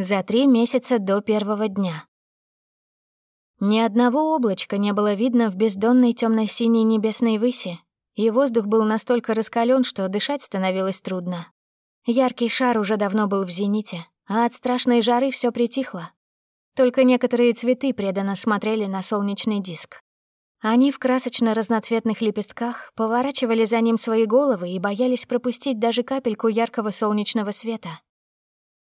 За три месяца до первого дня. Ни одного облачка не было видно в бездонной темно синей небесной выси, и воздух был настолько раскален, что дышать становилось трудно. Яркий шар уже давно был в зените, а от страшной жары все притихло. Только некоторые цветы преданно смотрели на солнечный диск. Они в красочно-разноцветных лепестках поворачивали за ним свои головы и боялись пропустить даже капельку яркого солнечного света.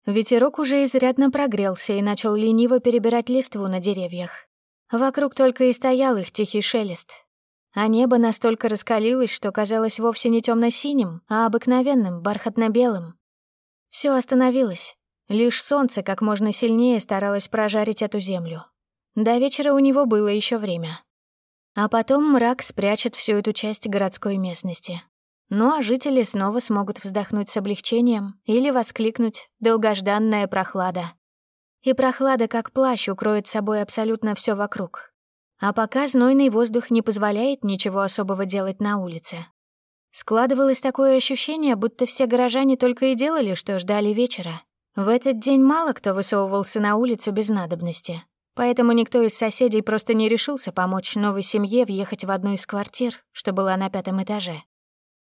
Ветерок уже изрядно прогрелся и начал лениво перебирать листву на деревьях. Вокруг только и стоял их тихий шелест. А небо настолько раскалилось, что казалось вовсе не темно синим а обыкновенным, бархатно-белым. Все остановилось. Лишь солнце как можно сильнее старалось прожарить эту землю. До вечера у него было еще время. А потом мрак спрячет всю эту часть городской местности. Ну а жители снова смогут вздохнуть с облегчением или воскликнуть «долгожданная прохлада». И прохлада, как плащ, укроет собой абсолютно все вокруг. А пока знойный воздух не позволяет ничего особого делать на улице. Складывалось такое ощущение, будто все горожане только и делали, что ждали вечера. В этот день мало кто высовывался на улицу без надобности. Поэтому никто из соседей просто не решился помочь новой семье въехать в одну из квартир, что была на пятом этаже.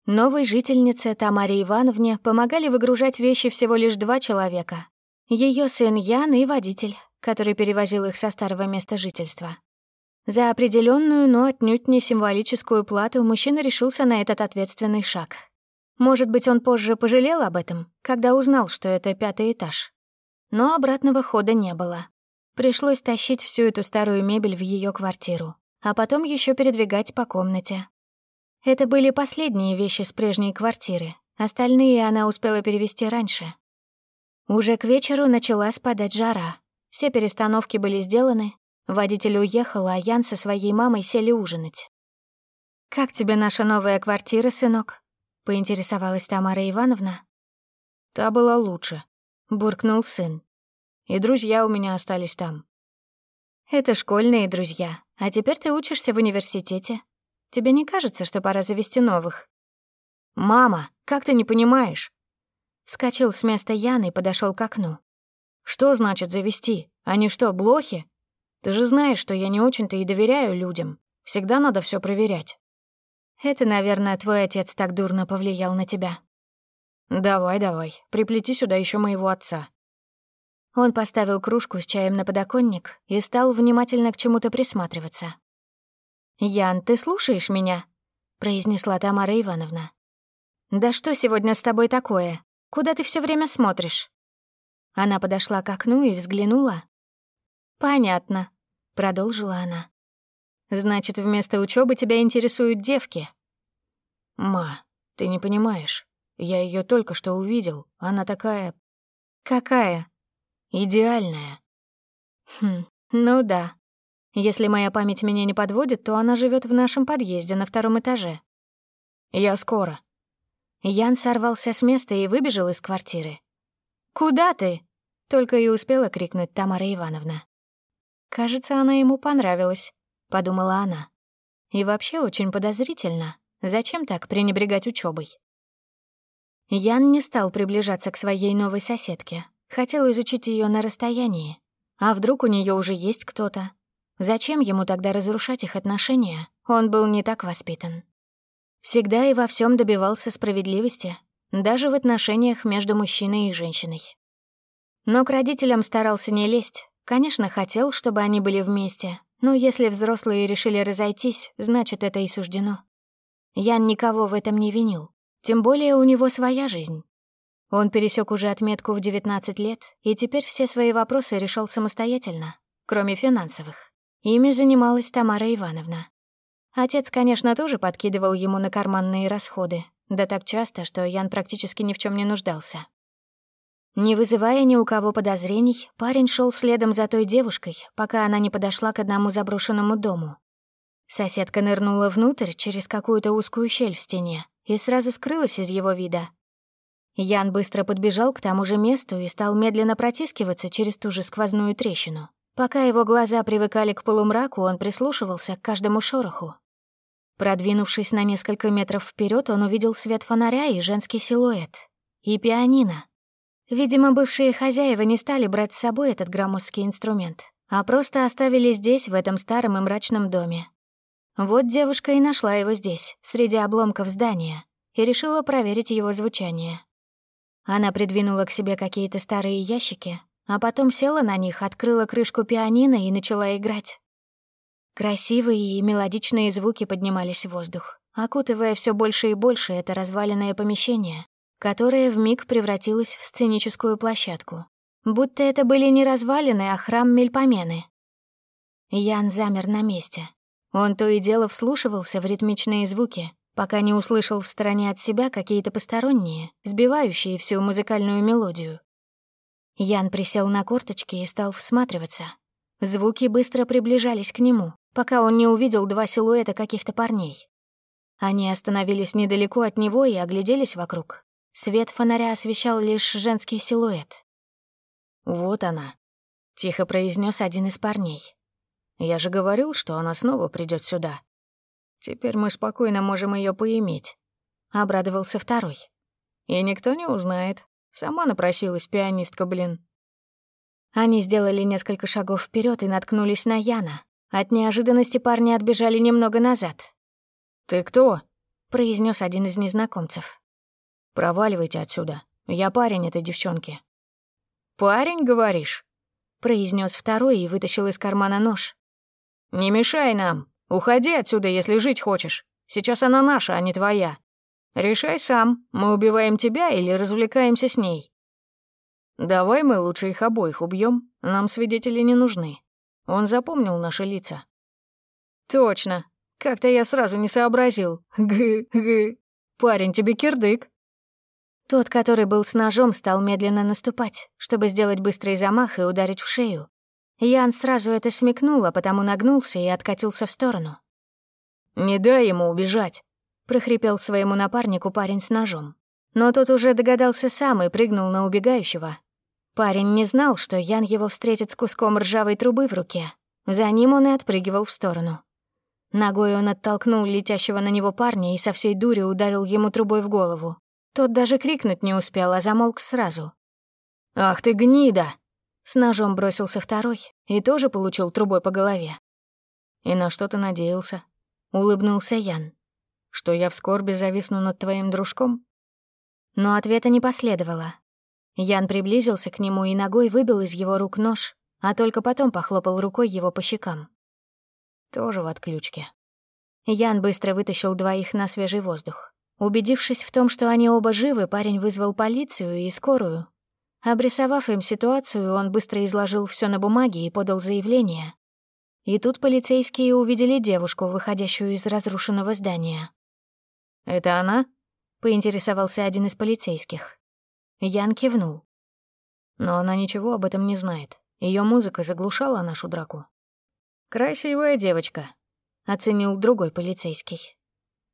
Новой жительнице Тамаре Ивановне помогали выгружать вещи всего лишь два человека, ее сын Ян и водитель, который перевозил их со старого места жительства. За определенную, но отнюдь не символическую плату мужчина решился на этот ответственный шаг. Может быть, он позже пожалел об этом, когда узнал, что это пятый этаж. Но обратного хода не было. Пришлось тащить всю эту старую мебель в ее квартиру, а потом еще передвигать по комнате. Это были последние вещи с прежней квартиры, остальные она успела перевести раньше, уже к вечеру начала спадать жара. Все перестановки были сделаны. Водитель уехал, а Ян со своей мамой сели ужинать. «Как тебе наша новая квартира, сынок?» — поинтересовалась Тамара Ивановна. «Та была лучше», — буркнул сын. «И друзья у меня остались там». «Это школьные друзья, а теперь ты учишься в университете. Тебе не кажется, что пора завести новых?» «Мама, как ты не понимаешь? Вскочил с места Ян и подошел к окну. «Что значит завести? Они что, блохи? Ты же знаешь, что я не очень-то и доверяю людям. Всегда надо все проверять». «Это, наверное, твой отец так дурно повлиял на тебя». «Давай, давай, приплети сюда еще моего отца». Он поставил кружку с чаем на подоконник и стал внимательно к чему-то присматриваться. «Ян, ты слушаешь меня?» — произнесла Тамара Ивановна. «Да что сегодня с тобой такое? Куда ты все время смотришь?» Она подошла к окну и взглянула. «Понятно», — продолжила она. «Значит, вместо учебы тебя интересуют девки?» «Ма, ты не понимаешь. Я ее только что увидел. Она такая...» «Какая?» «Идеальная». «Хм, ну да. Если моя память меня не подводит, то она живет в нашем подъезде на втором этаже». «Я скоро», Ян сорвался с места и выбежал из квартиры. «Куда ты?» — только и успела крикнуть Тамара Ивановна. «Кажется, она ему понравилась», — подумала она. «И вообще очень подозрительно. Зачем так пренебрегать учебой? Ян не стал приближаться к своей новой соседке. Хотел изучить ее на расстоянии. А вдруг у нее уже есть кто-то? Зачем ему тогда разрушать их отношения? Он был не так воспитан. Всегда и во всем добивался справедливости, даже в отношениях между мужчиной и женщиной. Но к родителям старался не лезть. Конечно, хотел, чтобы они были вместе, но если взрослые решили разойтись, значит, это и суждено. Ян никого в этом не винил, тем более у него своя жизнь. Он пересек уже отметку в 19 лет и теперь все свои вопросы решал самостоятельно, кроме финансовых. Ими занималась Тамара Ивановна. Отец, конечно, тоже подкидывал ему на карманные расходы, да так часто, что Ян практически ни в чем не нуждался. Не вызывая ни у кого подозрений, парень шел следом за той девушкой, пока она не подошла к одному заброшенному дому. Соседка нырнула внутрь через какую-то узкую щель в стене и сразу скрылась из его вида. Ян быстро подбежал к тому же месту и стал медленно протискиваться через ту же сквозную трещину. Пока его глаза привыкали к полумраку, он прислушивался к каждому шороху, Продвинувшись на несколько метров вперед, он увидел свет фонаря и женский силуэт. И пианино. Видимо, бывшие хозяева не стали брать с собой этот громоздкий инструмент, а просто оставили здесь, в этом старом и мрачном доме. Вот девушка и нашла его здесь, среди обломков здания, и решила проверить его звучание. Она придвинула к себе какие-то старые ящики, а потом села на них, открыла крышку пианино и начала играть. Красивые и мелодичные звуки поднимались в воздух, окутывая все больше и больше это разваленное помещение, которое вмиг превратилось в сценическую площадку. Будто это были не развалины, а храм Мельпомены. Ян замер на месте. Он то и дело вслушивался в ритмичные звуки, пока не услышал в стороне от себя какие-то посторонние, сбивающие всю музыкальную мелодию. Ян присел на корточки и стал всматриваться. Звуки быстро приближались к нему, пока он не увидел два силуэта каких-то парней. Они остановились недалеко от него и огляделись вокруг. Свет фонаря освещал лишь женский силуэт. «Вот она», — тихо произнес один из парней. «Я же говорил, что она снова придет сюда. Теперь мы спокойно можем ее поиметь», — обрадовался второй. «И никто не узнает. Сама напросилась пианистка, блин». Они сделали несколько шагов вперед и наткнулись на Яна, от неожиданности парни отбежали немного назад. «Ты кто?» — произнес один из незнакомцев. «Проваливайте отсюда. Я парень этой девчонки». «Парень, говоришь?» — произнес второй и вытащил из кармана нож. «Не мешай нам. Уходи отсюда, если жить хочешь. Сейчас она наша, а не твоя. Решай сам, мы убиваем тебя или развлекаемся с ней». «Давай мы лучше их обоих убьем. Нам свидетели не нужны», он запомнил наши лица. «Точно. Как-то я сразу не сообразил. Г-г. Парень, тебе кирдык». Тот, который был с ножом, стал медленно наступать, чтобы сделать быстрый замах и ударить в шею. Ян сразу это смекнул, а потому нагнулся и откатился в сторону. «Не дай ему убежать», — прохрипел своему напарнику парень с ножом. Но тот уже догадался сам и прыгнул на убегающего, Парень не знал, что Ян его встретит с куском ржавой трубы в руке. За ним он и отпрыгивал в сторону. Ногой он оттолкнул летящего на него парня и со всей дури ударил ему трубой в голову. Тот даже крикнуть не успел, а замолк сразу. «Ах ты гнида!» С ножом бросился второй и тоже получил трубой по голове. «И на что ты надеялся?» — улыбнулся Ян. «Что я в скорби зависну над твоим дружком?» Но ответа не последовало. Ян приблизился к нему и ногой выбил из его рук нож, а только потом похлопал рукой его по щекам. Тоже в отключке. Ян быстро вытащил двоих на свежий воздух. Убедившись в том, что они оба живы, парень вызвал полицию и скорую. Обрисовав им ситуацию, он быстро изложил все на бумаге и подал заявление. И тут полицейские увидели девушку, выходящую из разрушенного здания. «Это она?» — поинтересовался один из полицейских. Ян кивнул. Но она ничего об этом не знает. Ее музыка заглушала нашу драку. «Красивая девочка», — оценил другой полицейский.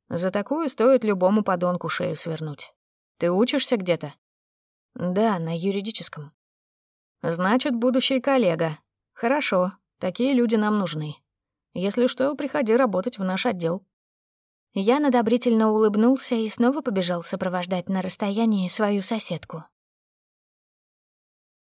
«За такую стоит любому подонку шею свернуть. Ты учишься где-то?» «Да, на юридическом». «Значит, будущий коллега. Хорошо, такие люди нам нужны. Если что, приходи работать в наш отдел». Я одобрительно улыбнулся и снова побежал сопровождать на расстоянии свою соседку.